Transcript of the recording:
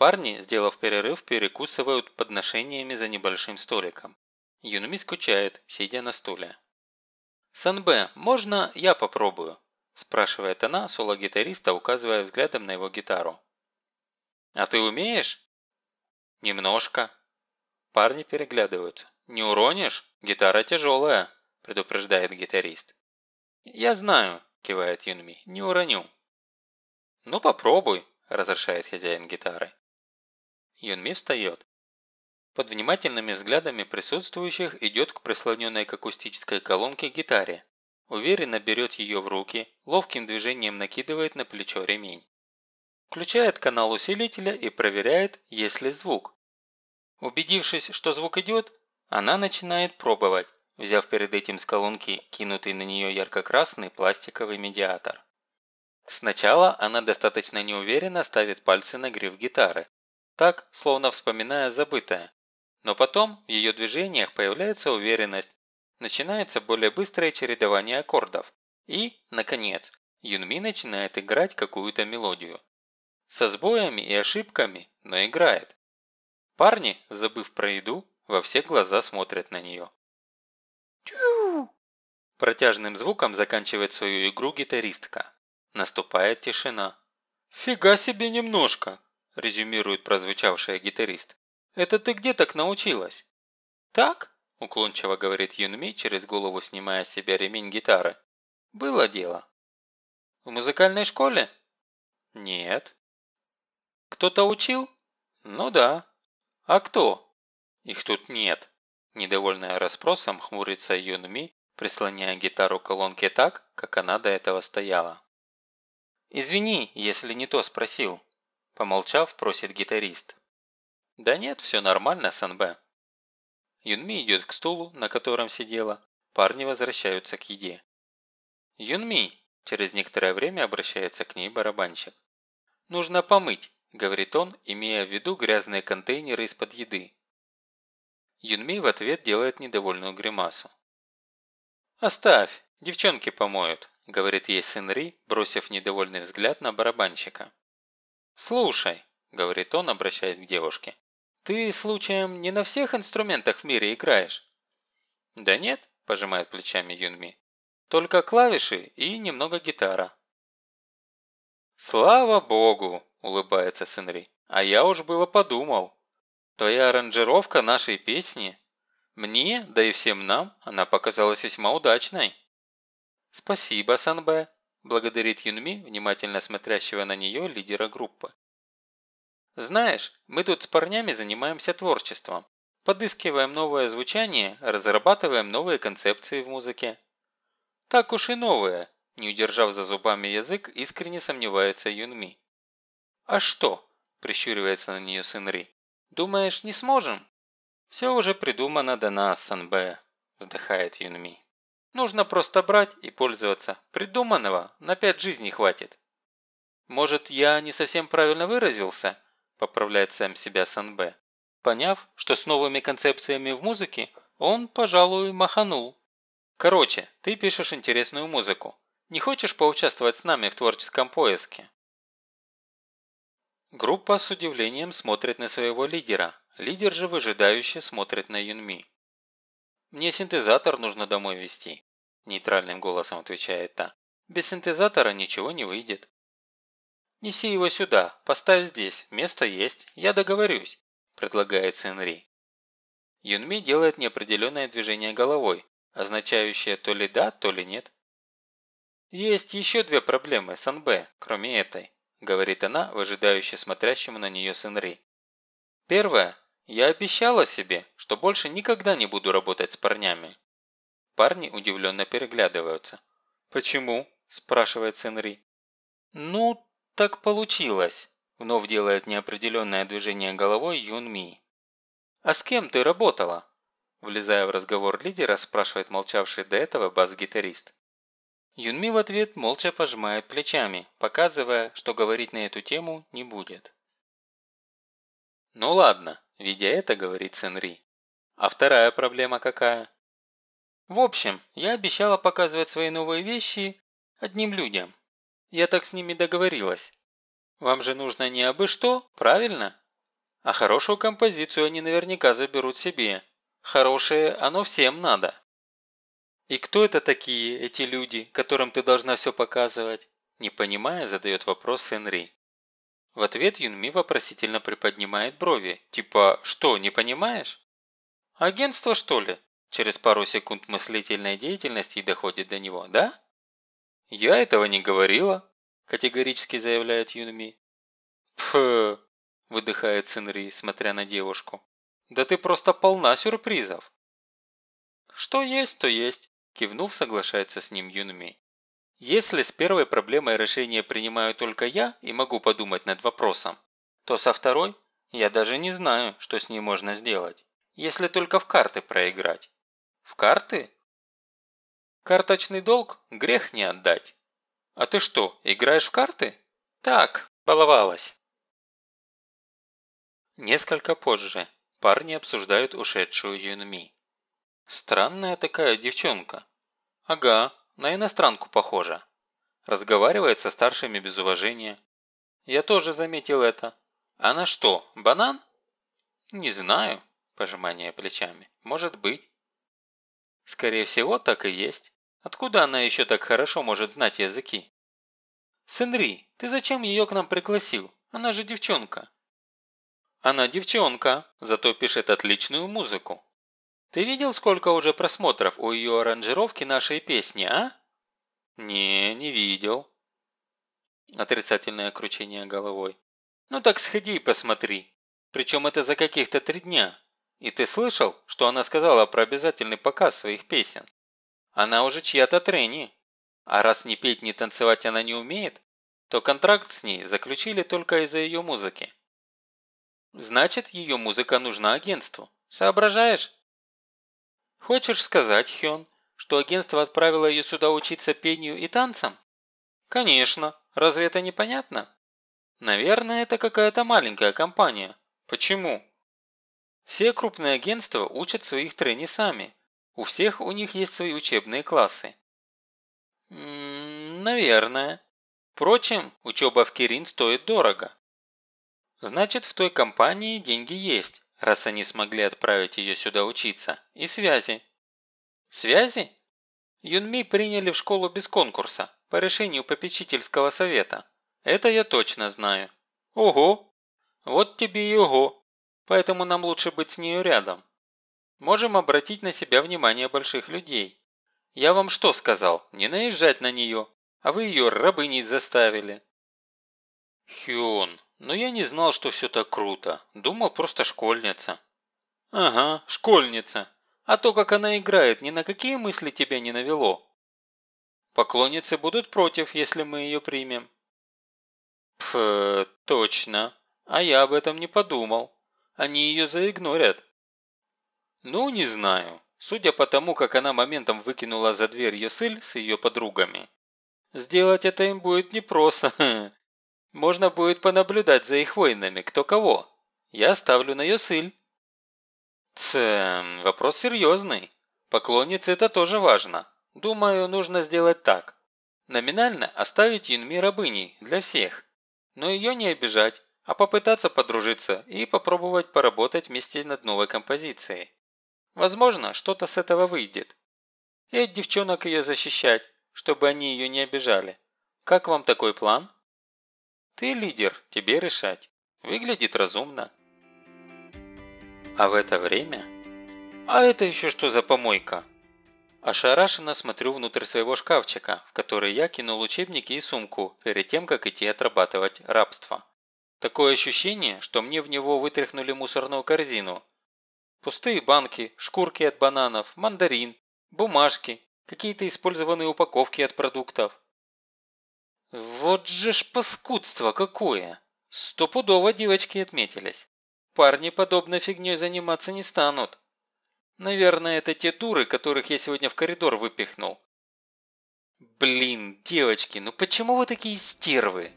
парни, сделав перерыв, перекусывают подношениями за небольшим столиком. Юнми скучает, сидя на стуле. «Санбэ, можно я попробую?» – спрашивает она соло-гитариста, указывая взглядом на его гитару. «А ты умеешь?» «Немножко». Парни переглядываются. «Не уронишь? Гитара тяжелая», – предупреждает гитарист. «Я знаю», – кивает Юнми, – «не уроню». «Ну попробуй», – разрешает хозяин гитары. Юнми встает. Под внимательными взглядами присутствующих идет к прислоненной к акустической колонке гитаре. Уверенно берет ее в руки, ловким движением накидывает на плечо ремень. Включает канал усилителя и проверяет, есть ли звук. Убедившись, что звук идет, она начинает пробовать, взяв перед этим с колонки кинутый на нее ярко-красный пластиковый медиатор. Сначала она достаточно неуверенно ставит пальцы на гриф гитары, так, словно вспоминая забытое. Но потом в ее движениях появляется уверенность, начинается более быстрое чередование аккордов. И, наконец, Юнми начинает играть какую-то мелодию. Со сбоями и ошибками, но играет. Парни, забыв про еду, во все глаза смотрят на нее. Протяжным звуком заканчивает свою игру гитаристка. Наступает тишина. «Фига себе немножко!» – резюмирует прозвучавшая гитарист. «Это ты где так научилась?» «Так?» – уклончиво говорит Юнми, через голову снимая с себя ремень гитары. «Было дело». «В музыкальной школе?» «Нет». «Кто-то учил?» «Ну да». «А кто?» «Их тут нет». Недовольная расспросом хмурится Юнми, прислоняя гитару к колонке так, как она до этого стояла. «Извини, если не то спросил», – помолчав, просит гитарист. «Да нет, все нормально, Санбэ». Юнми идет к стулу, на котором сидела. Парни возвращаются к еде. «Юнми», – через некоторое время обращается к ней барабанщик. «Нужно помыть», – говорит он, имея в виду грязные контейнеры из-под еды. Юнми в ответ делает недовольную гримасу. «Оставь, девчонки помоют», – говорит ей сын Ри, бросив недовольный взгляд на барабанщика. «Слушай», – говорит он, обращаясь к девушке, – «ты, случаем, не на всех инструментах в мире играешь?» «Да нет», – пожимает плечами Юнми, – «только клавиши и немного гитара». «Слава богу!» – улыбается сын Ри. «А я уж было подумал. Твоя аранжировка нашей песни, мне, да и всем нам, она показалась весьма удачной». «Спасибо, Санбэ», – благодарит Юнми, внимательно смотрящего на нее лидера группы. «Знаешь, мы тут с парнями занимаемся творчеством. Подыскиваем новое звучание, разрабатываем новые концепции в музыке». «Так уж и новые», – не удержав за зубами язык, искренне сомневается Юнми. «А что?» – прищуривается на нее сын Ри. «Думаешь, не сможем?» «Все уже придумано до нас, Санбэ», – вздыхает Юнми. Нужно просто брать и пользоваться. Придуманного на пять жизней хватит. Может, я не совсем правильно выразился? Поправляет сам себя Санбэ. Поняв, что с новыми концепциями в музыке он, пожалуй, маханул. Короче, ты пишешь интересную музыку. Не хочешь поучаствовать с нами в творческом поиске? Группа с удивлением смотрит на своего лидера. Лидер же выжидающе смотрит на Юнми. «Мне синтезатор нужно домой везти», – нейтральным голосом отвечает та. «Без синтезатора ничего не выйдет». «Неси его сюда, поставь здесь, место есть, я договорюсь», – предлагает Сенри. Юнми делает неопределенное движение головой, означающее то ли да, то ли нет. «Есть еще две проблемы, Санбэ, кроме этой», – говорит она, выжидающе смотрящему на нее Сенри. «Первое я обещала себе, что больше никогда не буду работать с парнями. Парни удивленно переглядываются. «Почему?» – спрашивает Сенри. «Ну, так получилось», – вновь делает неопределенное движение головой Юн Ми. «А с кем ты работала?» Влезая в разговор лидера, спрашивает молчавший до этого бас-гитарист. Юнми в ответ молча пожимает плечами, показывая, что говорить на эту тему не будет. «Ну ладно», – видя это, говорит Сенри. «А вторая проблема какая?» «В общем, я обещала показывать свои новые вещи одним людям. Я так с ними договорилась. Вам же нужно не абы что, правильно?» А хорошую композицию они наверняка заберут себе. Хорошее оно всем надо. «И кто это такие, эти люди, которым ты должна все показывать?» Не понимая, задает вопрос Сенри. В ответ Юнми вопросительно приподнимает брови, типа «Что, не понимаешь?» «Агентство, что ли?» Через пару секунд мыслительной деятельности доходит до него, да? «Я этого не говорила», – категорически заявляет Юнми. «Пф», – выдыхает Синри, смотря на девушку. «Да ты просто полна сюрпризов». «Что есть, то есть», – кивнув, соглашается с ним Юнми. «Если с первой проблемой решение принимаю только я и могу подумать над вопросом, то со второй я даже не знаю, что с ней можно сделать, если только в карты проиграть». «В карты?» Карточный долг грех не отдать. А ты что, играешь в карты? Так, баловалась. Несколько позже парни обсуждают ушедшую Юнми. Странная такая девчонка. Ага, на иностранку похожа. Разговаривает со старшими без уважения. Я тоже заметил это. Она что, банан? Не знаю, пожимание плечами. Может быть. Скорее всего, так и есть. Откуда она еще так хорошо может знать языки? Сенри, ты зачем ее к нам пригласил? Она же девчонка. Она девчонка, зато пишет отличную музыку. Ты видел, сколько уже просмотров у ее аранжировки нашей песни, а? Не, не видел. Отрицательное кручение головой. Ну так сходи и посмотри. Причем это за каких-то три дня. И ты слышал, что она сказала про обязательный показ своих песен? Она уже чья-то трени. А раз ни петь, ни танцевать она не умеет, то контракт с ней заключили только из-за ее музыки. Значит, ее музыка нужна агентству. Соображаешь? Хочешь сказать, Хён, что агентство отправило ее сюда учиться пению и танцам? Конечно. Разве это непонятно? Наверное, это какая-то маленькая компания. Почему? Все крупные агентства учат своих трени сами. У всех у них есть свои учебные классы. М -м, наверное. Впрочем, учеба в Кирин стоит дорого. Значит, в той компании деньги есть, раз они смогли отправить ее сюда учиться. И связи. Связи? Юнми приняли в школу без конкурса, по решению попечительского совета. Это я точно знаю. Ого! Вот тебе и ого! поэтому нам лучше быть с нею рядом. Можем обратить на себя внимание больших людей. Я вам что сказал? Не наезжать на нее, а вы ее рабыней заставили. Хюн, но я не знал, что все так круто. Думал, просто школьница. Ага, школьница. А то, как она играет, ни на какие мысли тебя не навело. Поклонницы будут против, если мы ее примем. Пф, точно. А я об этом не подумал они ее заигнорят. Ну, не знаю. Судя по тому, как она моментом выкинула за дверь Йосыль с ее подругами. Сделать это им будет непросто. Можно будет понаблюдать за их войнами, кто кого. Я ставлю на Йосыль. Тсэм, вопрос серьезный. Поклонницы это тоже важно. Думаю, нужно сделать так. Номинально оставить Юнми рабыней для всех. Но ее не обижать, а попытаться подружиться и попробовать поработать вместе над новой композицией. Возможно, что-то с этого выйдет. И от девчонок ее защищать, чтобы они ее не обижали. Как вам такой план? Ты лидер, тебе решать. Выглядит разумно. А в это время... А это еще что за помойка? Ошарашенно смотрю внутрь своего шкафчика, в который я кинул учебники и сумку, перед тем, как идти отрабатывать рабство. Такое ощущение, что мне в него вытряхнули мусорную корзину. Пустые банки, шкурки от бананов, мандарин, бумажки, какие-то использованные упаковки от продуктов. Вот же ж паскудство какое! Стопудово девочки отметились. Парни подобной фигней заниматься не станут. Наверное, это те дуры, которых я сегодня в коридор выпихнул. Блин, девочки, ну почему вы такие стервы?